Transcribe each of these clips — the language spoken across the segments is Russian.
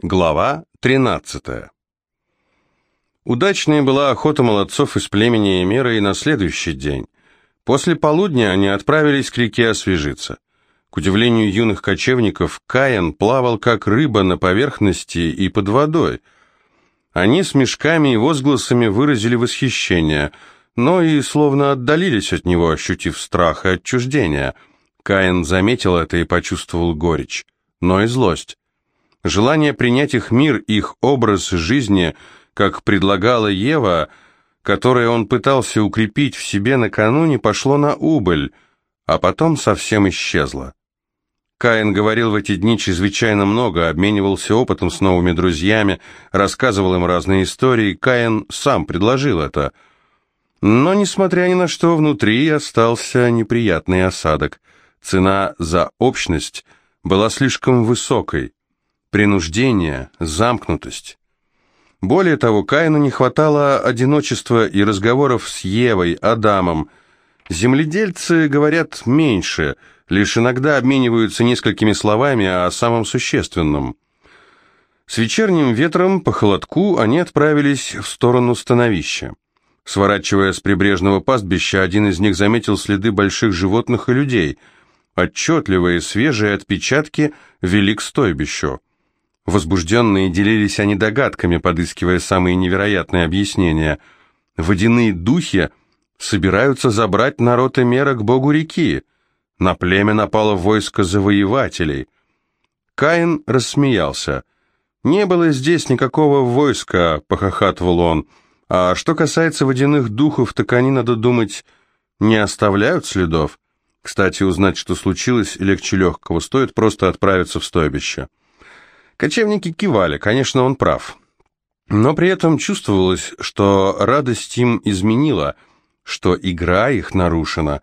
Глава 13 Удачной была охота молодцов из племени Эмера и на следующий день. После полудня они отправились к реке освежиться. К удивлению юных кочевников, Каин плавал как рыба на поверхности и под водой. Они с мешками и возгласами выразили восхищение, но и словно отдалились от него, ощутив страх и отчуждение. Каин заметил это и почувствовал горечь, но и злость. Желание принять их мир, их образ жизни, как предлагала Ева, которое он пытался укрепить в себе накануне, пошло на убыль, а потом совсем исчезло. Каин говорил в эти дни чрезвычайно много, обменивался опытом с новыми друзьями, рассказывал им разные истории. Каин сам предложил это. Но, несмотря ни на что, внутри остался неприятный осадок. Цена за общность была слишком высокой принуждение, замкнутость. Более того, Каину не хватало одиночества и разговоров с Евой, Адамом. Земледельцы говорят меньше, лишь иногда обмениваются несколькими словами о самом существенном. С вечерним ветром по холодку они отправились в сторону становища. Сворачивая с прибрежного пастбища, один из них заметил следы больших животных и людей. Отчетливые свежие отпечатки вели к стойбищу. Возбужденные делились они догадками, подыскивая самые невероятные объяснения. Водяные духи собираются забрать народ Эмера к богу реки. На племя напало войско завоевателей. Каин рассмеялся. «Не было здесь никакого войска», — похохатывал он. «А что касается водяных духов, так они, надо думать, не оставляют следов. Кстати, узнать, что случилось, легче легкого, стоит просто отправиться в стойбище». Кочевники кивали, конечно, он прав. Но при этом чувствовалось, что радость им изменила, что игра их нарушена.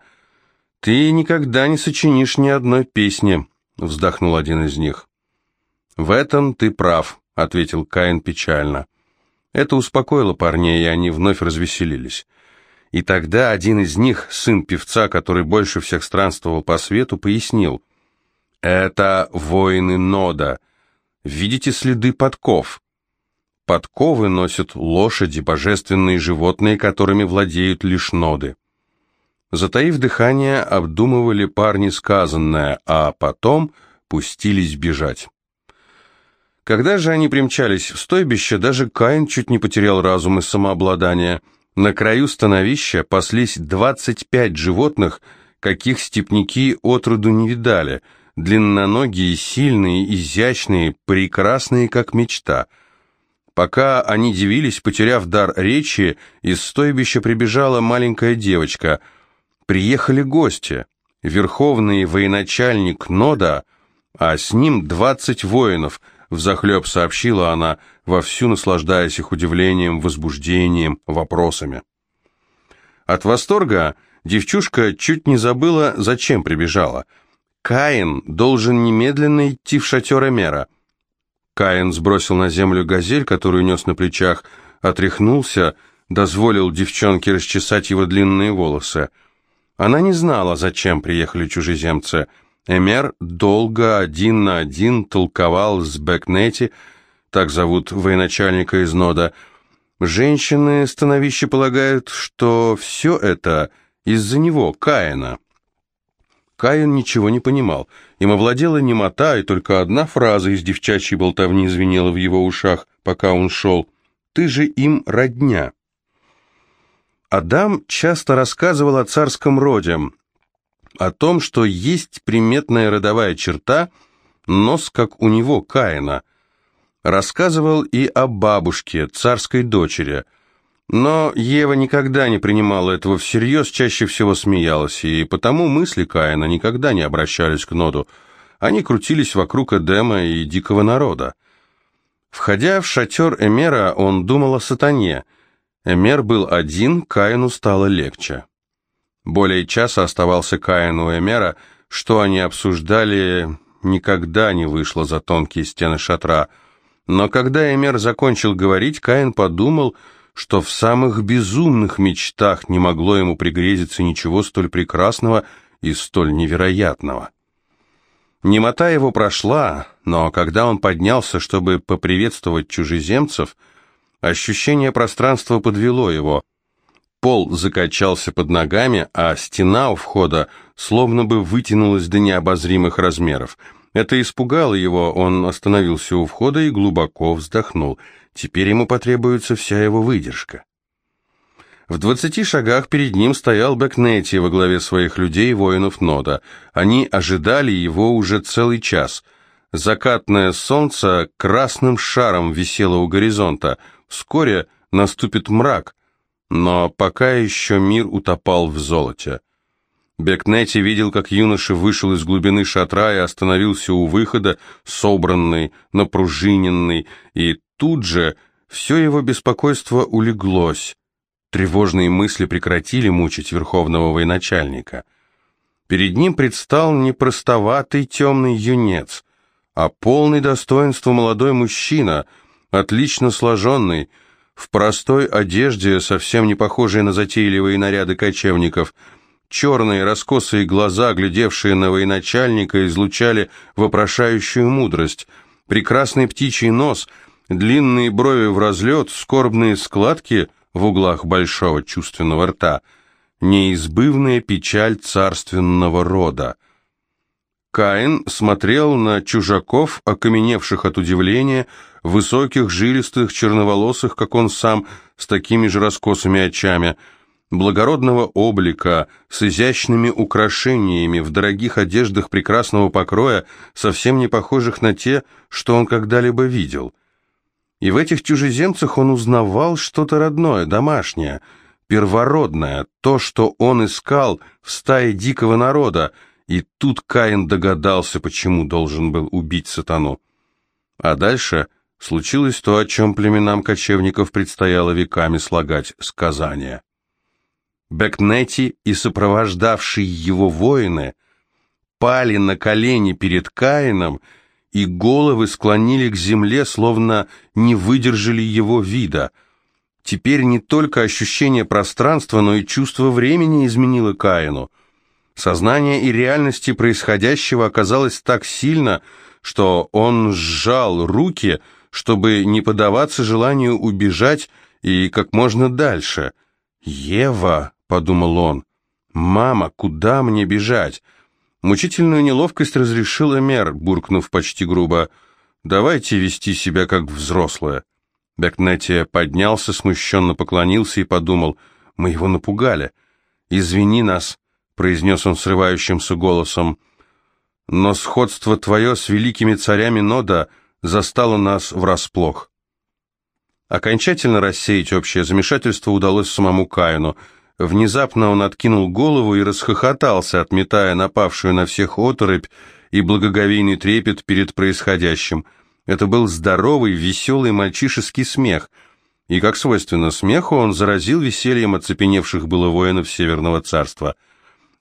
«Ты никогда не сочинишь ни одной песни», — вздохнул один из них. «В этом ты прав», — ответил Каин печально. Это успокоило парней, и они вновь развеселились. И тогда один из них, сын певца, который больше всех странствовал по свету, пояснил. «Это воины Нода», — Видите следы подков? Подковы носят лошади, божественные животные, которыми владеют лишь ноды. Затаив дыхание, обдумывали парни сказанное, а потом пустились бежать. Когда же они примчались в стойбище, даже Каин чуть не потерял разум и самообладание. На краю становища паслись двадцать пять животных, каких степняки отроду не видали – длинноногие, сильные, изящные, прекрасные, как мечта. Пока они дивились, потеряв дар речи, из стойбища прибежала маленькая девочка. Приехали гости. Верховный военачальник Нода, а с ним двадцать воинов, взахлеб сообщила она, вовсю наслаждаясь их удивлением, возбуждением, вопросами. От восторга девчушка чуть не забыла, зачем прибежала – Каин должен немедленно идти в шатер Эмера. Каин сбросил на землю газель, которую нес на плечах, отряхнулся, дозволил девчонке расчесать его длинные волосы. Она не знала, зачем приехали чужеземцы. Эмер долго один на один толковал с Бэкнети, так зовут военачальника из Нода. Женщины становище полагают, что все это из-за него, Каина. Каин ничего не понимал. Им овладела немота, и только одна фраза из девчачьей болтовни звенела в его ушах, пока он шел. «Ты же им родня». Адам часто рассказывал о царском роде, о том, что есть приметная родовая черта, нос, как у него, Каина. Рассказывал и о бабушке, царской дочери – но Ева никогда не принимала этого всерьез, чаще всего смеялась, и потому мысли Каина никогда не обращались к Ноду. Они крутились вокруг Эдема и дикого народа. Входя в шатер Эмера, он думал о сатане. Эмер был один, Каину стало легче. Более часа оставался Каин у Эмера, что они обсуждали, никогда не вышло за тонкие стены шатра. Но когда Эмер закончил говорить, Каин подумал, что в самых безумных мечтах не могло ему пригрезиться ничего столь прекрасного и столь невероятного. Немота его прошла, но когда он поднялся, чтобы поприветствовать чужеземцев, ощущение пространства подвело его. Пол закачался под ногами, а стена у входа словно бы вытянулась до необозримых размеров. Это испугало его, он остановился у входа и глубоко вздохнул. Теперь ему потребуется вся его выдержка. В двадцати шагах перед ним стоял Бекнетти во главе своих людей, воинов Нода. Они ожидали его уже целый час. Закатное солнце красным шаром висело у горизонта. Вскоре наступит мрак, но пока еще мир утопал в золоте. Бекнетти видел, как юноша вышел из глубины шатра и остановился у выхода, собранный, напружиненный, и тут же все его беспокойство улеглось. Тревожные мысли прекратили мучить верховного военачальника. Перед ним предстал не простоватый темный юнец, а полный достоинства молодой мужчина, отлично сложенный, в простой одежде, совсем не похожей на затейливые наряды кочевников. Черные раскосые глаза, глядевшие на военачальника, излучали вопрошающую мудрость. Прекрасный птичий нос, длинные брови в разлет, скорбные складки — в углах большого чувственного рта, неизбывная печаль царственного рода. Каин смотрел на чужаков, окаменевших от удивления, высоких, жилистых, черноволосых, как он сам, с такими же раскосыми очами, благородного облика, с изящными украшениями, в дорогих одеждах прекрасного покроя, совсем не похожих на те, что он когда-либо видел – и в этих чужеземцах он узнавал что-то родное, домашнее, первородное, то, что он искал в стае дикого народа, и тут Каин догадался, почему должен был убить сатану. А дальше случилось то, о чем племенам кочевников предстояло веками слагать сказания. Бекнети и сопровождавшие его воины пали на колени перед Каином и головы склонили к земле, словно не выдержали его вида. Теперь не только ощущение пространства, но и чувство времени изменило Каину. Сознание и реальности происходящего оказалось так сильно, что он сжал руки, чтобы не поддаваться желанию убежать и как можно дальше. «Ева», — подумал он, — «мама, куда мне бежать?» Мучительную неловкость разрешила мер, буркнув почти грубо. «Давайте вести себя как взрослые». Бекнетти поднялся, смущенно поклонился и подумал, «Мы его напугали». «Извини нас», — произнес он срывающимся голосом, «но сходство твое с великими царями Нода застало нас врасплох». Окончательно рассеять общее замешательство удалось самому Каину — Внезапно он откинул голову и расхохотался, отметая напавшую на всех оторопь и благоговейный трепет перед происходящим. Это был здоровый, веселый мальчишеский смех, и, как свойственно смеху, он заразил весельем оцепеневших было воинов Северного Царства.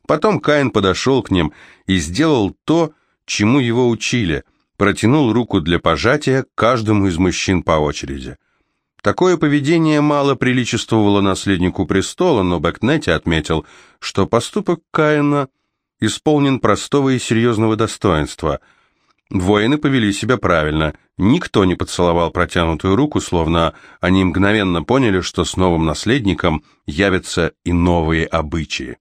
Потом Каин подошел к ним и сделал то, чему его учили, протянул руку для пожатия каждому из мужчин по очереди. Такое поведение мало приличествовало наследнику престола, но Бэкнетти отметил, что поступок Каина исполнен простого и серьезного достоинства. Воины повели себя правильно, никто не поцеловал протянутую руку, словно они мгновенно поняли, что с новым наследником явятся и новые обычаи.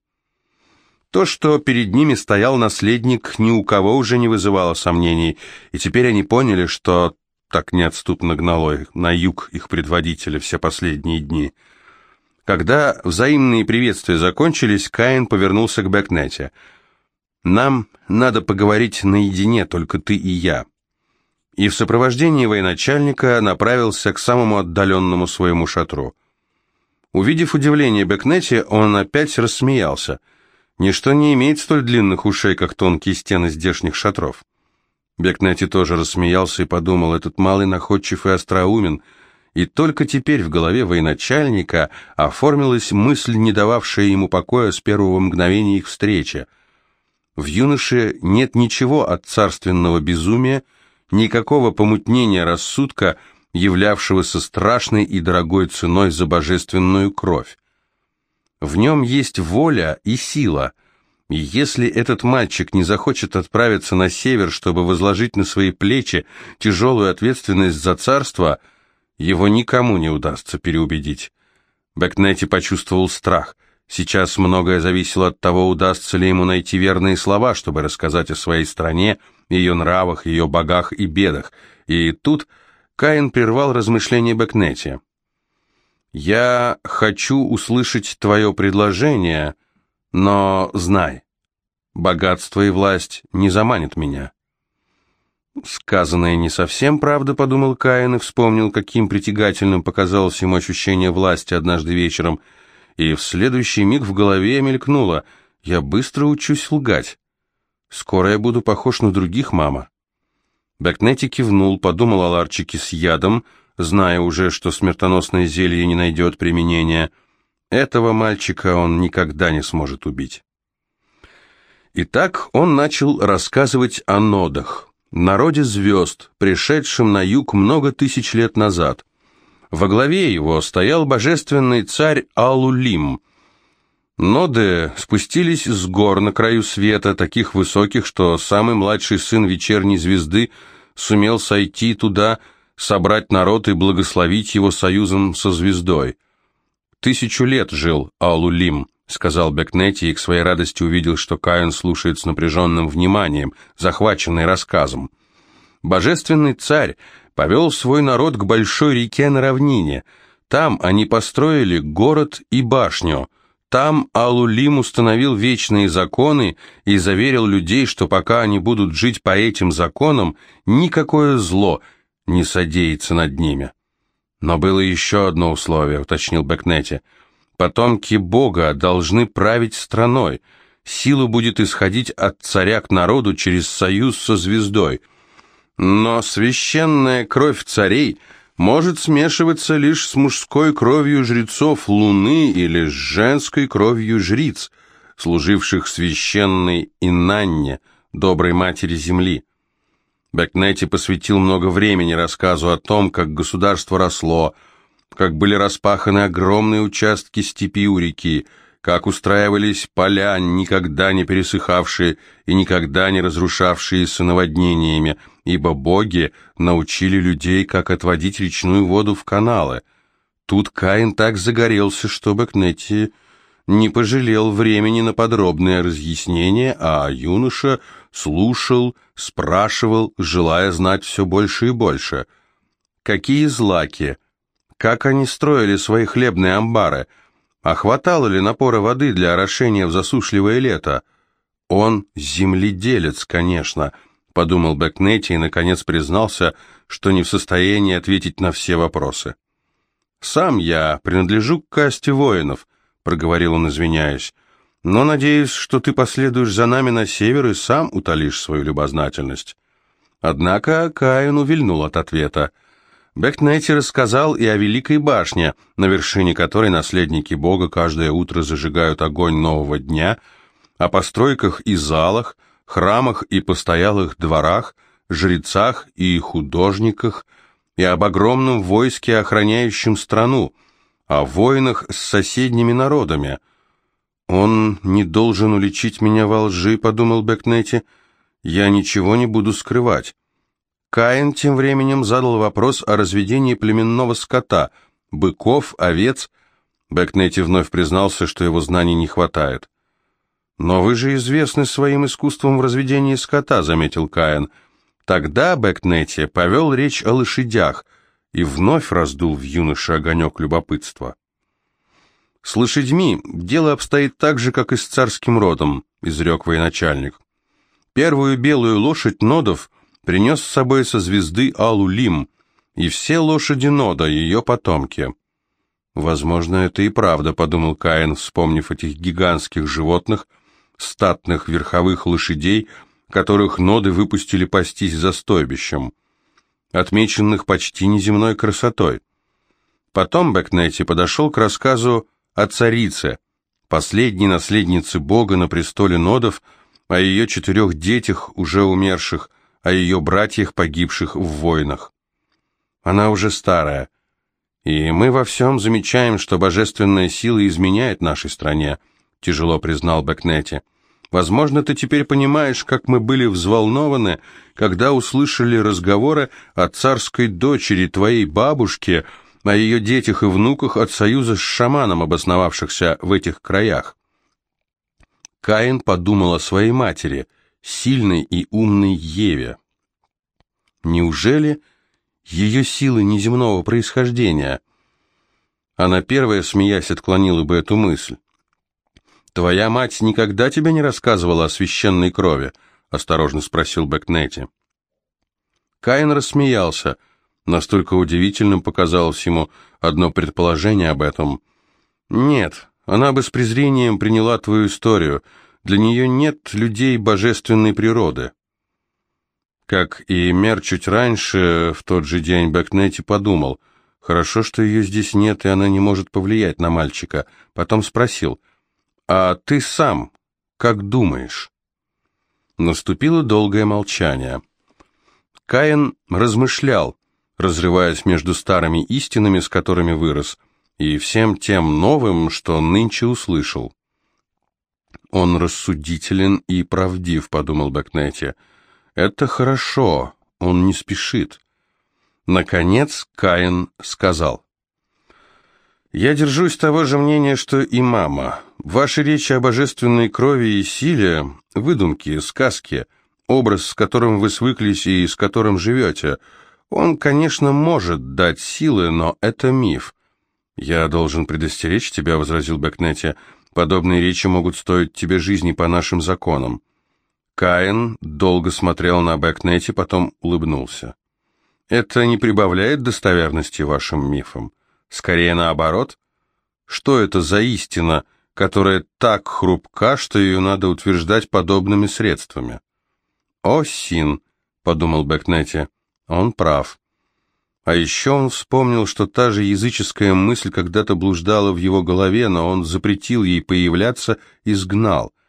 То, что перед ними стоял наследник, ни у кого уже не вызывало сомнений, и теперь они поняли, что так неотступно гнало их на юг их предводителя все последние дни. Когда взаимные приветствия закончились, Каин повернулся к Бэкнете. «Нам надо поговорить наедине, только ты и я». И в сопровождении военачальника направился к самому отдаленному своему шатру. Увидев удивление Бэкнете, он опять рассмеялся. Ничто не имеет столь длинных ушей, как тонкие стены здешних шатров. Бекнети тоже рассмеялся и подумал, этот малый находчив и остроумен, и только теперь в голове военачальника оформилась мысль, не дававшая ему покоя с первого мгновения их встречи. В юноше нет ничего от царственного безумия, никакого помутнения рассудка, являвшегося страшной и дорогой ценой за божественную кровь. В нем есть воля и сила, Если этот мальчик не захочет отправиться на север, чтобы возложить на свои плечи тяжелую ответственность за царство, его никому не удастся переубедить. Бекнетти почувствовал страх. Сейчас многое зависело от того, удастся ли ему найти верные слова, чтобы рассказать о своей стране, ее нравах, ее богах и бедах. И тут Каин прервал размышления Бекнетти. «Я хочу услышать твое предложение», но знай, богатство и власть не заманят меня. Сказанное не совсем правда, подумал Каин и вспомнил, каким притягательным показалось ему ощущение власти однажды вечером, и в следующий миг в голове мелькнуло «Я быстро учусь лгать. Скоро я буду похож на других, мама». Бекнети кивнул, подумал о ларчике с ядом, зная уже, что смертоносное зелье не найдет применения – этого мальчика он никогда не сможет убить. Итак, он начал рассказывать о нодах, народе звезд, пришедшем на юг много тысяч лет назад. Во главе его стоял божественный царь Алулим. Ноды спустились с гор на краю света, таких высоких, что самый младший сын вечерней звезды сумел сойти туда, собрать народ и благословить его союзом со звездой. «Тысячу лет жил Алулим», — сказал Бекнети и к своей радости увидел, что Каин слушает с напряженным вниманием, захваченный рассказом. Божественный царь повел свой народ к большой реке на равнине. Там они построили город и башню. Там Алулим установил вечные законы и заверил людей, что пока они будут жить по этим законам, никакое зло не содеется над ними. Но было еще одно условие, уточнил Бекнети. Потомки Бога должны править страной. Сила будет исходить от царя к народу через союз со звездой. Но священная кровь царей может смешиваться лишь с мужской кровью жрецов Луны или с женской кровью жриц, служивших священной Инанне, доброй матери Земли. Бекнети посвятил много времени рассказу о том, как государство росло, как были распаханы огромные участки степи у реки, как устраивались поля, никогда не пересыхавшие и никогда не разрушавшиеся наводнениями, ибо боги научили людей, как отводить речную воду в каналы. Тут Каин так загорелся, что Бекнети не пожалел времени на подробное разъяснение, а юноша слушал, спрашивал, желая знать все больше и больше. Какие злаки? Как они строили свои хлебные амбары? А хватало ли напора воды для орошения в засушливое лето? Он земледелец, конечно, подумал Бекнетти и, наконец, признался, что не в состоянии ответить на все вопросы. «Сам я принадлежу к касте воинов», — проговорил он, извиняясь но надеюсь, что ты последуешь за нами на север и сам утолишь свою любознательность». Однако Каин увильнул от ответа. Бекнетти рассказал и о Великой башне, на вершине которой наследники Бога каждое утро зажигают огонь нового дня, о постройках и залах, храмах и постоялых дворах, жрецах и художниках, и об огромном войске, охраняющем страну, о воинах с соседними народами – «Он не должен уличить меня во лжи», — подумал Бекнетти. «Я ничего не буду скрывать». Каин тем временем задал вопрос о разведении племенного скота, быков, овец. Бекнетти вновь признался, что его знаний не хватает. «Но вы же известны своим искусством в разведении скота», — заметил Каин. Тогда Бекнетти повел речь о лошадях и вновь раздул в юноше огонек любопытства. «С лошадьми дело обстоит так же, как и с царским родом», — изрек военачальник. «Первую белую лошадь Нодов принес с собой со звезды Алулим, и все лошади Нода, ее потомки». «Возможно, это и правда», — подумал Каин, вспомнив этих гигантских животных, статных верховых лошадей, которых Ноды выпустили пастись за стойбищем, отмеченных почти неземной красотой. Потом Бекнетти подошел к рассказу о царице, последней наследнице Бога на престоле Нодов, о ее четырех детях, уже умерших, о ее братьях, погибших в войнах. Она уже старая, и мы во всем замечаем, что божественная сила изменяет нашей стране, тяжело признал Бекнетти. Возможно, ты теперь понимаешь, как мы были взволнованы, когда услышали разговоры о царской дочери твоей бабушки, о ее детях и внуках от союза с шаманом, обосновавшихся в этих краях. Каин подумал о своей матери, сильной и умной Еве. Неужели ее силы неземного происхождения? Она первая, смеясь, отклонила бы эту мысль. «Твоя мать никогда тебе не рассказывала о священной крови?» — осторожно спросил Бэкнетти. Каин рассмеялся. Настолько удивительным показалось ему одно предположение об этом. «Нет, она бы с презрением приняла твою историю. Для нее нет людей божественной природы». Как и Мер чуть раньше, в тот же день Бэкнетти подумал, хорошо, что ее здесь нет, и она не может повлиять на мальчика. Потом спросил, «А ты сам как думаешь?» Наступило долгое молчание. Каин размышлял, разрываясь между старыми истинами, с которыми вырос, и всем тем новым, что нынче услышал. «Он рассудителен и правдив», — подумал Бэкнетти, — это хорошо, он не спешит. Наконец Каин сказал. «Я держусь того же мнения, что и мама. Ваши речи о божественной крови и силе – выдумки, сказки, образ, с которым вы свыклись и с которым живете. Он, конечно, может дать силы, но это миф». «Я должен предостеречь тебя», – возразил Бекнетти. «Подобные речи могут стоить тебе жизни по нашим законам». Каин долго смотрел на Бэкнете, потом улыбнулся. «Это не прибавляет достоверности вашим мифам? Скорее наоборот? Что это за истина, которая так хрупка, что ее надо утверждать подобными средствами?» «О, Син», — подумал Бэкнете, — «он прав». А еще он вспомнил, что та же языческая мысль когда-то блуждала в его голове, но он запретил ей появляться и сгнал —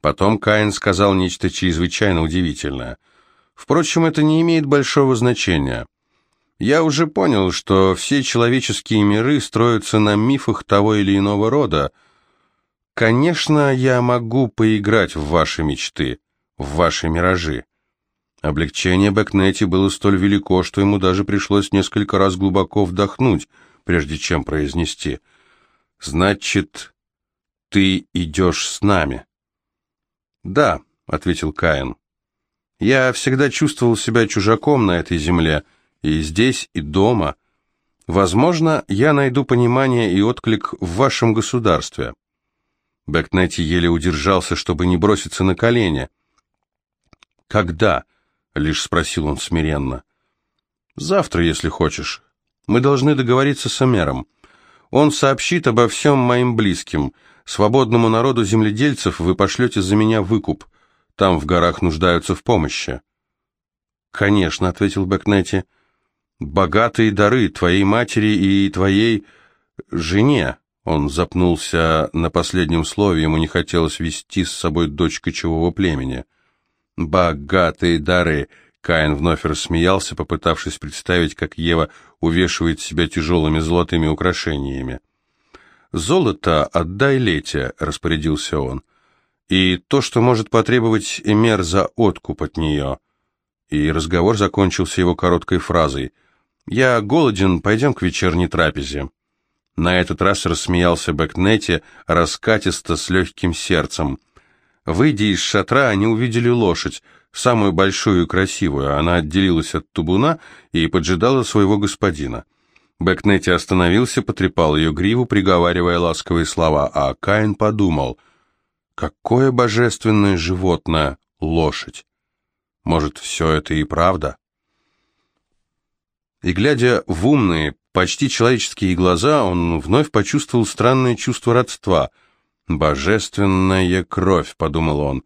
Потом Каин сказал нечто чрезвычайно удивительное. Впрочем, это не имеет большого значения. Я уже понял, что все человеческие миры строятся на мифах того или иного рода. Конечно, я могу поиграть в ваши мечты, в ваши миражи. Облегчение Бэкнетти было столь велико, что ему даже пришлось несколько раз глубоко вдохнуть, прежде чем произнести «Значит, ты идешь с нами». «Да», — ответил Каин. «Я всегда чувствовал себя чужаком на этой земле, и здесь, и дома. Возможно, я найду понимание и отклик в вашем государстве». Бэкнетти еле удержался, чтобы не броситься на колени. «Когда?» — лишь спросил он смиренно. «Завтра, если хочешь. Мы должны договориться с Эмером. Он сообщит обо всем моим близким. Свободному народу земледельцев вы пошлете за меня выкуп. Там в горах нуждаются в помощи». «Конечно», — ответил Бэкнетти. «Богатые дары твоей матери и твоей жене». Он запнулся на последнем слове, ему не хотелось вести с собой дочь кочевого племени. «Богатые дары», — Каин вновь рассмеялся, попытавшись представить, как Ева увешивает себя тяжелыми золотыми украшениями. «Золото отдай Лете», — распорядился он, — «и то, что может потребовать Эмер за откуп от нее». И разговор закончился его короткой фразой «Я голоден, пойдем к вечерней трапезе». На этот раз рассмеялся Бэкнетти, раскатисто, с легким сердцем. Выйдя из шатра, они увидели лошадь, самую большую и красивую. Она отделилась от тубуна и поджидала своего господина. Бэкнетти остановился, потрепал ее гриву, приговаривая ласковые слова, а Каин подумал, какое божественное животное лошадь. Может, все это и правда? И глядя в умные, почти человеческие глаза, он вновь почувствовал странное чувство родства. «Божественная кровь», — подумал он.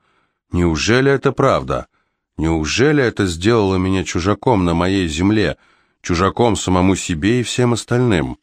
«Неужели это правда? Неужели это сделало меня чужаком на моей земле?» чужаком самому себе и всем остальным.